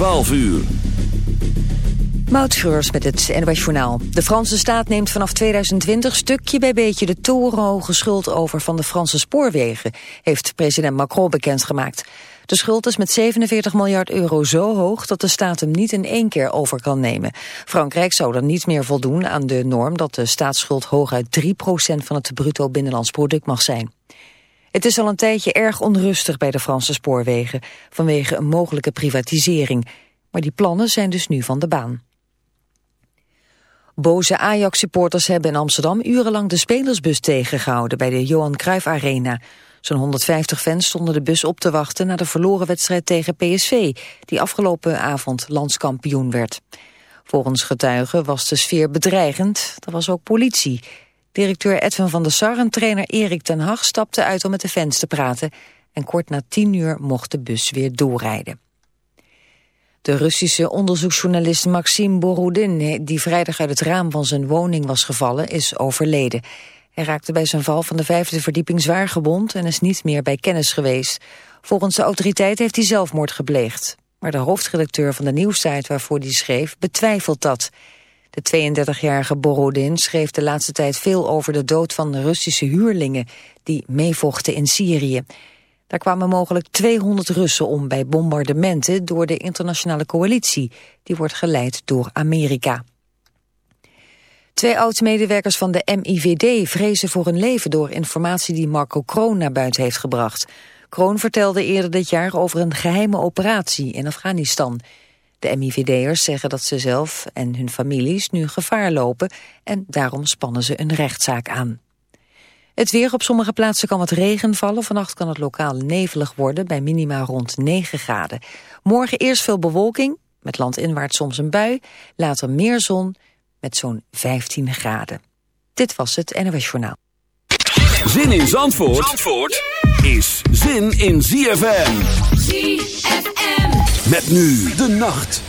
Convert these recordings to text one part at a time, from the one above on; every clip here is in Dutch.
12 uur. Moutschreurs met het NWS Journaal. De Franse staat neemt vanaf 2020 stukje bij beetje de torenhoge schuld over van de Franse spoorwegen, heeft president Macron bekendgemaakt. De schuld is met 47 miljard euro zo hoog dat de staat hem niet in één keer over kan nemen. Frankrijk zou dan niet meer voldoen aan de norm dat de staatsschuld hooguit 3% van het bruto binnenlands product mag zijn. Het is al een tijdje erg onrustig bij de Franse spoorwegen vanwege een mogelijke privatisering. Maar die plannen zijn dus nu van de baan. Boze Ajax-supporters hebben in Amsterdam urenlang de spelersbus tegengehouden bij de Johan Cruijff Arena. Zo'n 150 fans stonden de bus op te wachten na de verloren wedstrijd tegen PSV, die afgelopen avond landskampioen werd. Volgens getuigen was de sfeer bedreigend, er was ook politie. Directeur Edwin van der Sar en trainer Erik ten Hag stapten uit om met de fans te praten en kort na tien uur mocht de bus weer doorrijden. De Russische onderzoeksjournalist Maxim Borodin, die vrijdag uit het raam van zijn woning was gevallen, is overleden. Hij raakte bij zijn val van de vijfde verdieping zwaar gewond en is niet meer bij kennis geweest. Volgens de autoriteit heeft hij zelfmoord gepleegd. Maar de hoofdredacteur van de nieuwsite waarvoor hij schreef betwijfelt dat. De 32-jarige Borodin schreef de laatste tijd veel over de dood van Russische huurlingen die meevochten in Syrië. Daar kwamen mogelijk 200 Russen om bij bombardementen door de internationale coalitie. Die wordt geleid door Amerika. Twee oud-medewerkers van de MIVD vrezen voor hun leven door informatie die Marco Kroon naar buiten heeft gebracht. Kroon vertelde eerder dit jaar over een geheime operatie in Afghanistan. De MIVD'ers zeggen dat ze zelf en hun families nu gevaar lopen en daarom spannen ze een rechtszaak aan. Het weer op sommige plaatsen kan wat regen vallen. Vannacht kan het lokaal nevelig worden bij minima rond 9 graden. Morgen eerst veel bewolking, met landinwaarts soms een bui. Later meer zon met zo'n 15 graden. Dit was het NOS Journaal. Zin in Zandvoort, Zandvoort is zin in ZFM. ZFM. Met nu de nacht.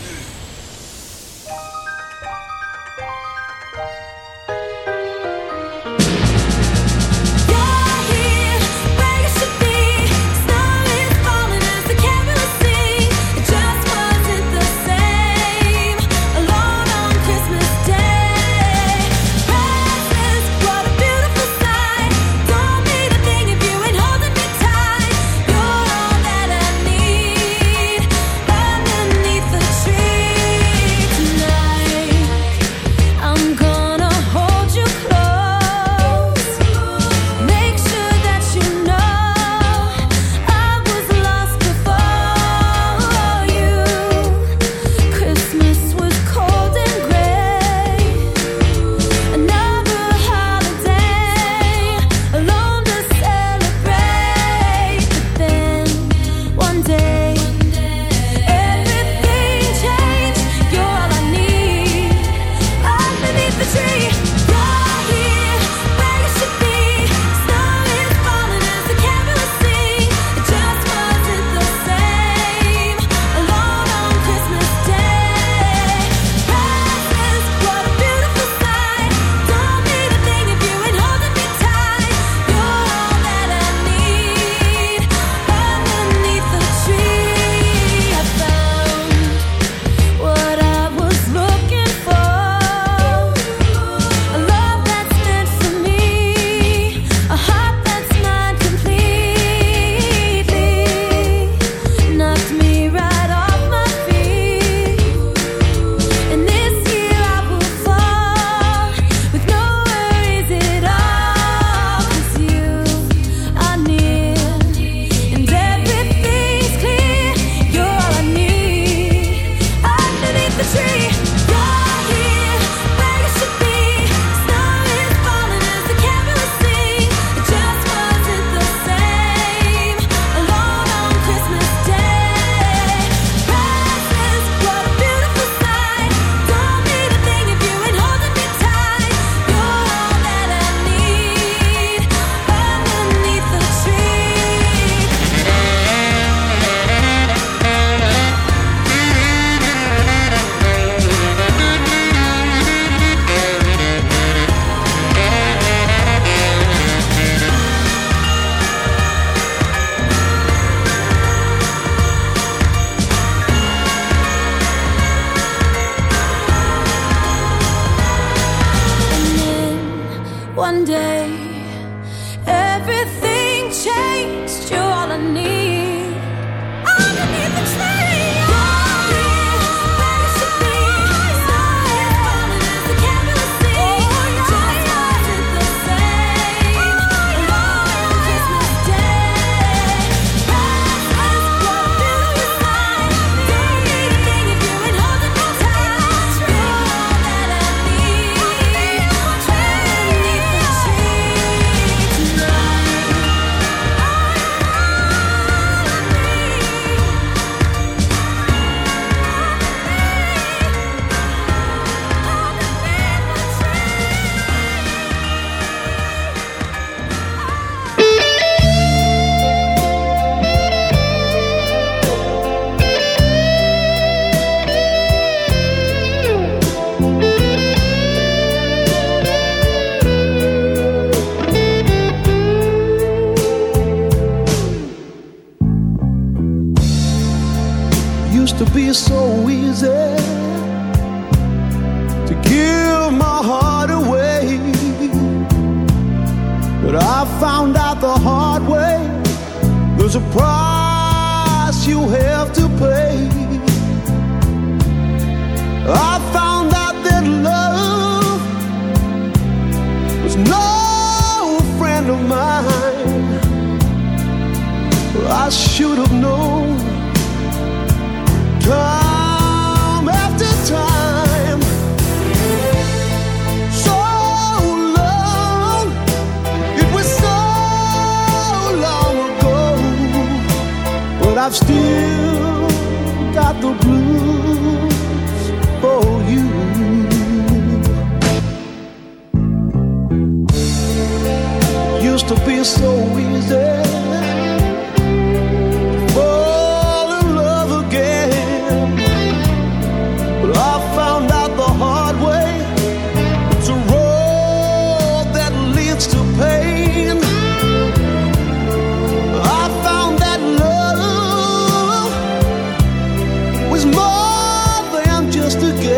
to.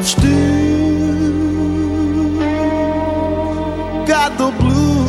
I've still got the blues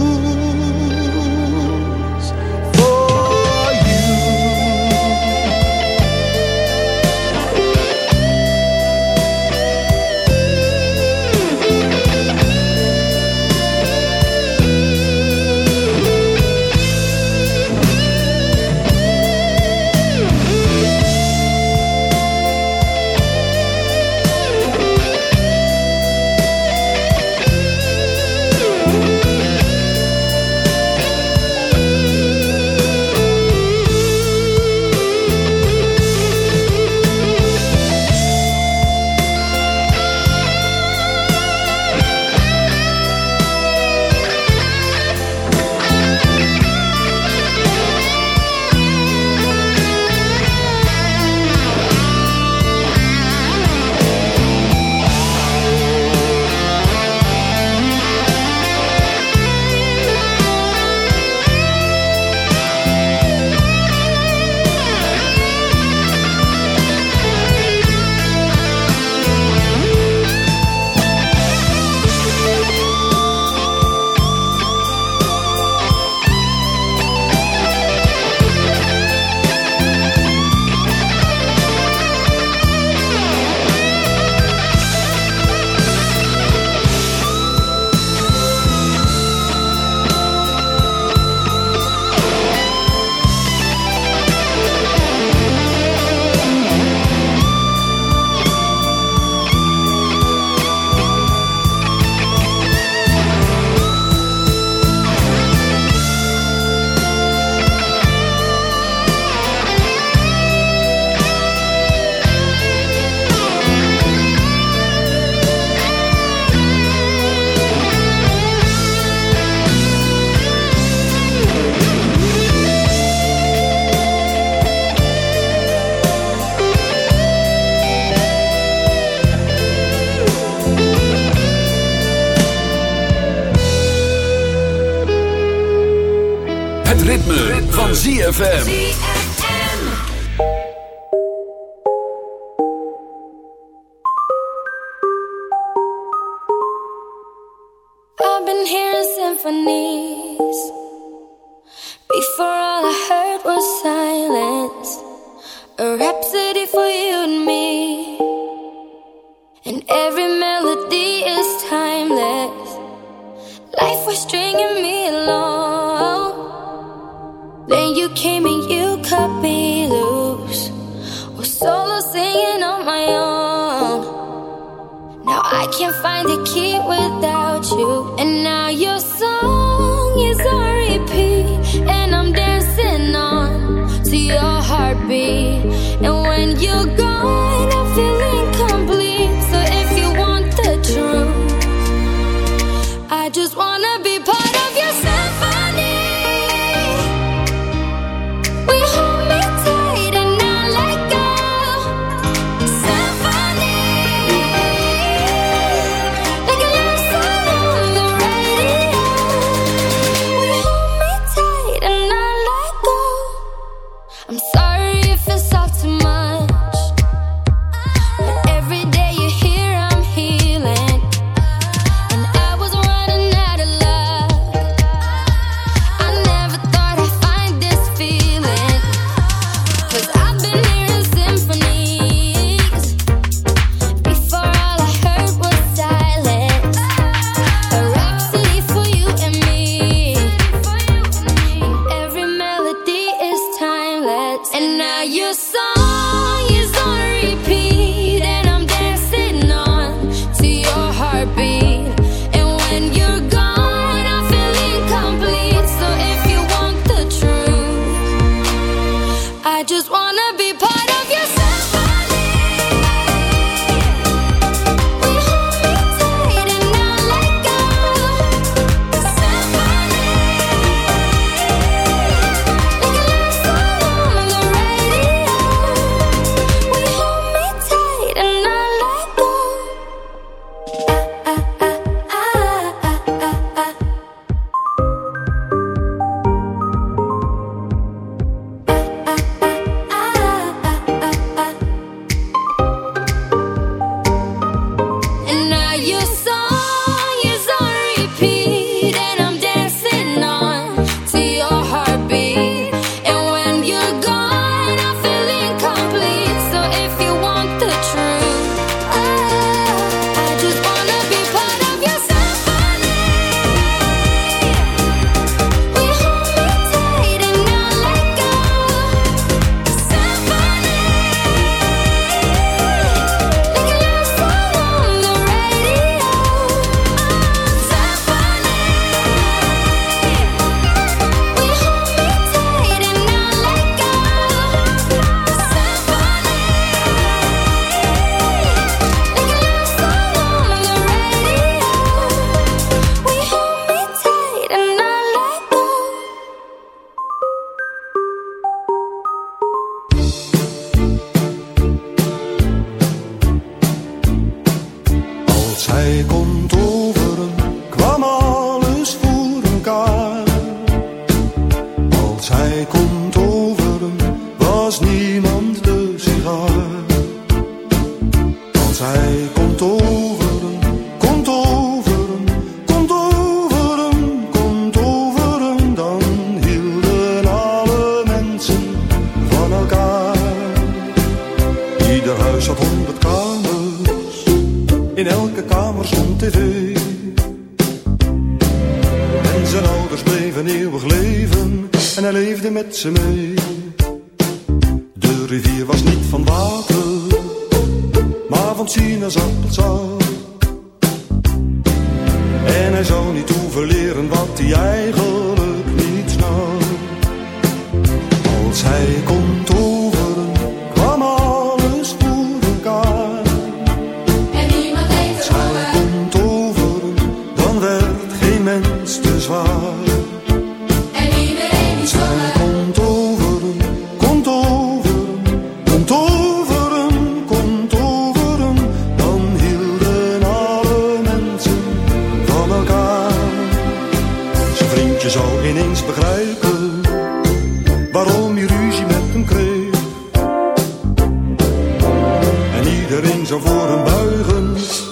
ZFM.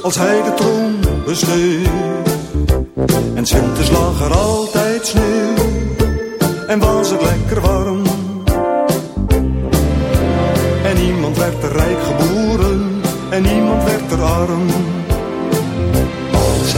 als hij de troon beschreef. En winters lag er altijd sneeuw en was het lekker warm. En niemand werd er rijk geboren en niemand werd er arm. Als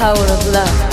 power of love.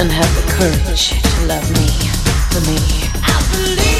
and have the courage to love me for me. I believe.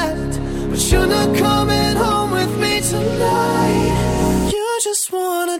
just wanna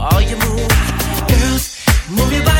all your moves. Girls, move your body.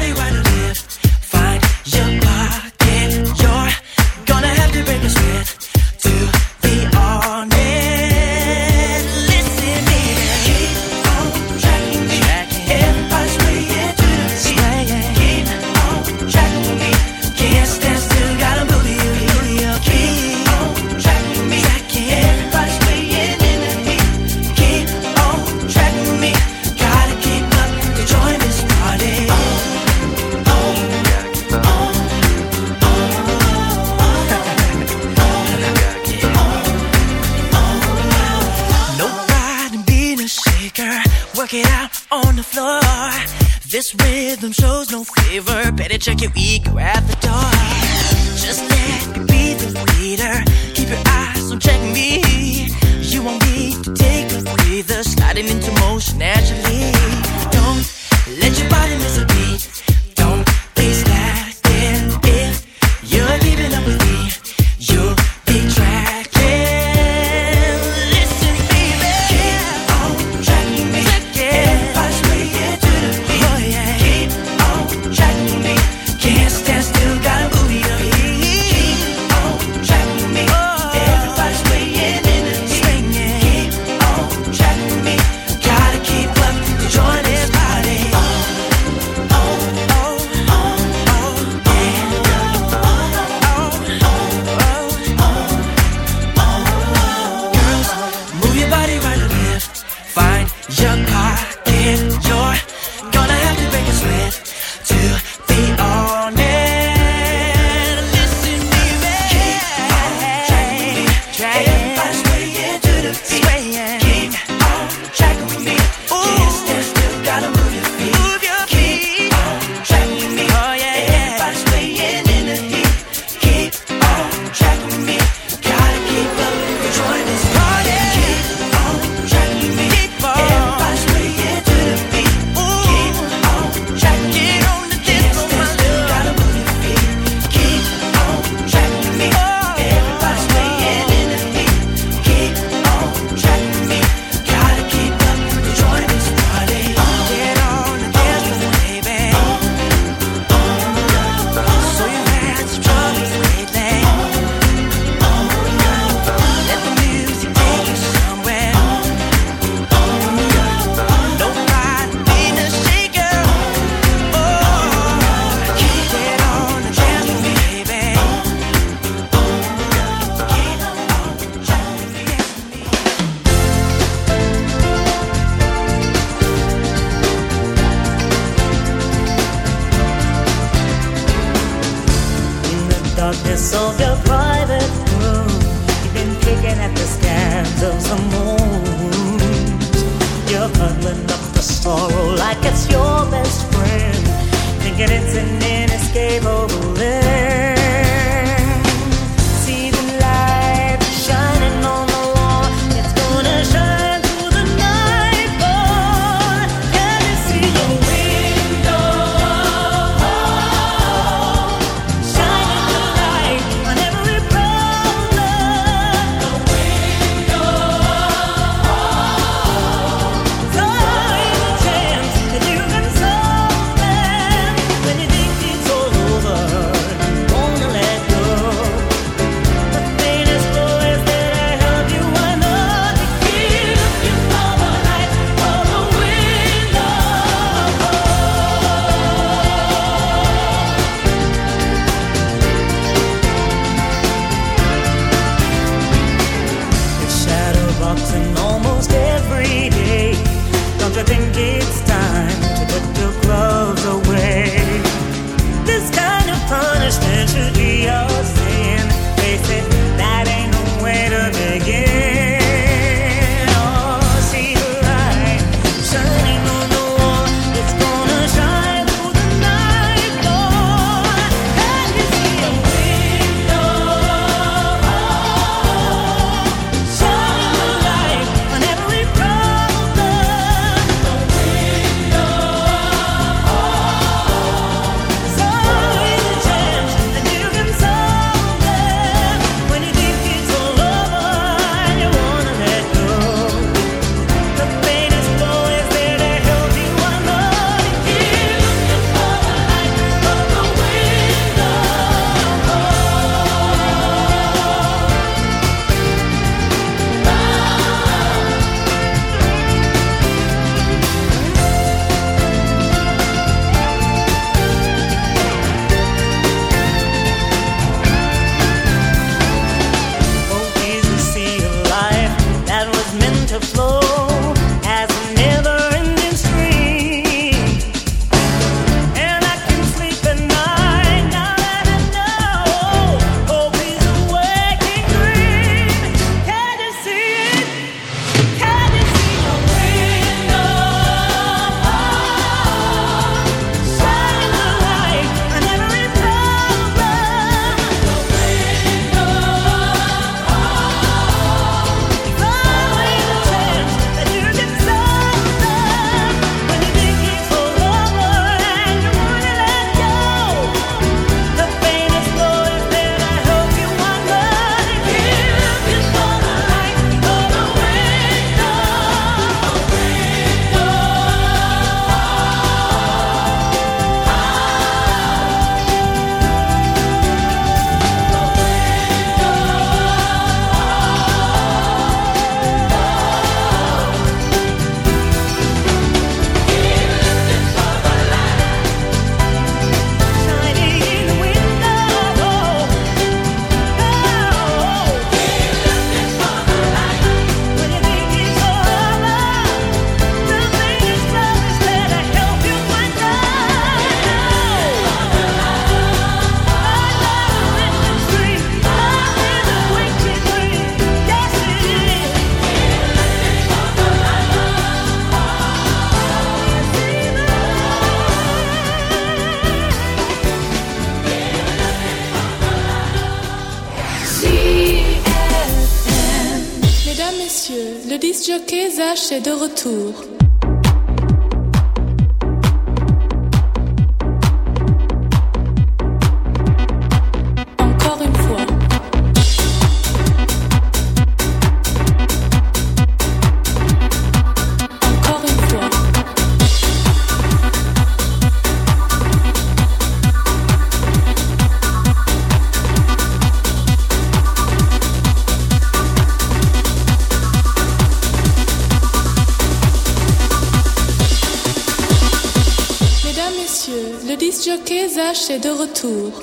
Kesa est de retour.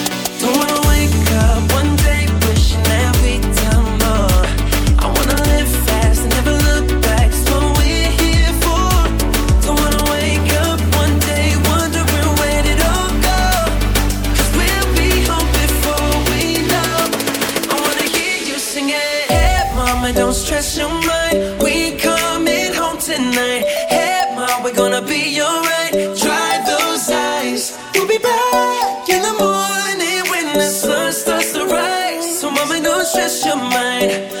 your mind.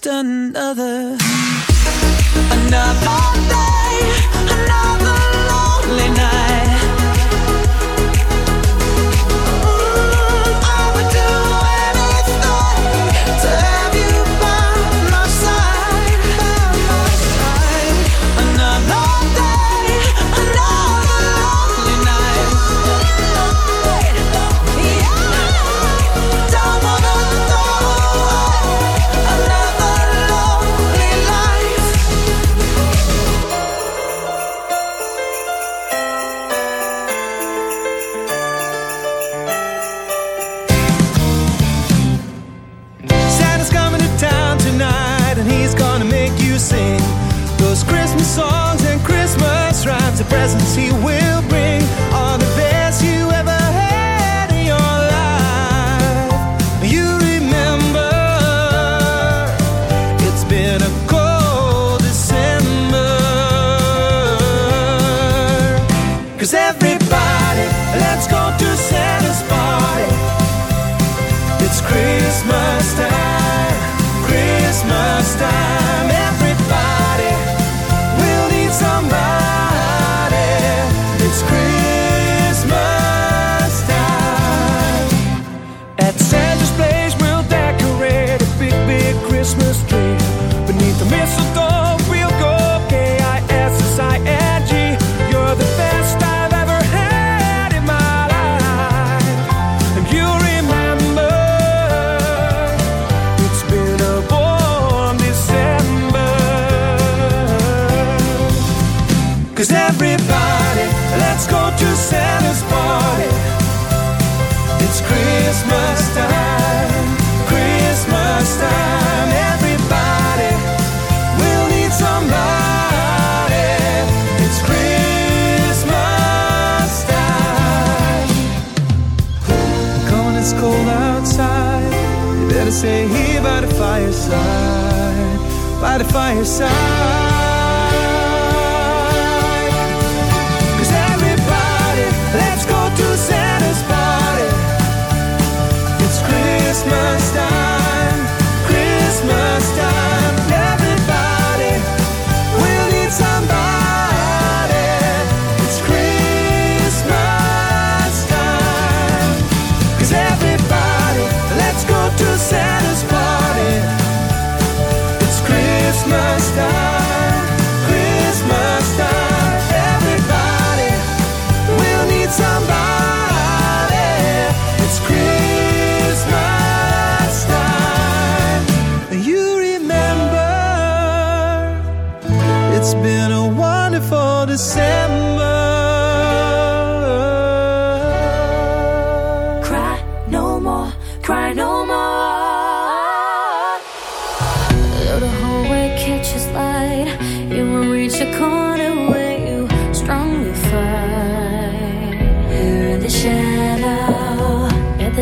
Just another, by the fireside.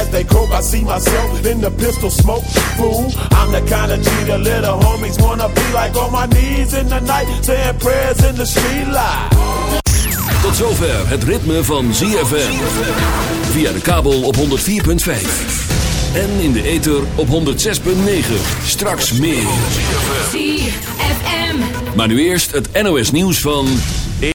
As they croak, I see myself in the pistol smoke. Fool, I'm the kind of G the little homies wanna be like on my knees in the night, saying prayers in the street light. Tot zover het ritme van ZFM. Via de kabel op 104.5. En in de ether op 106.9. Straks meer. ZFM. Maar nu eerst het NOS nieuws van...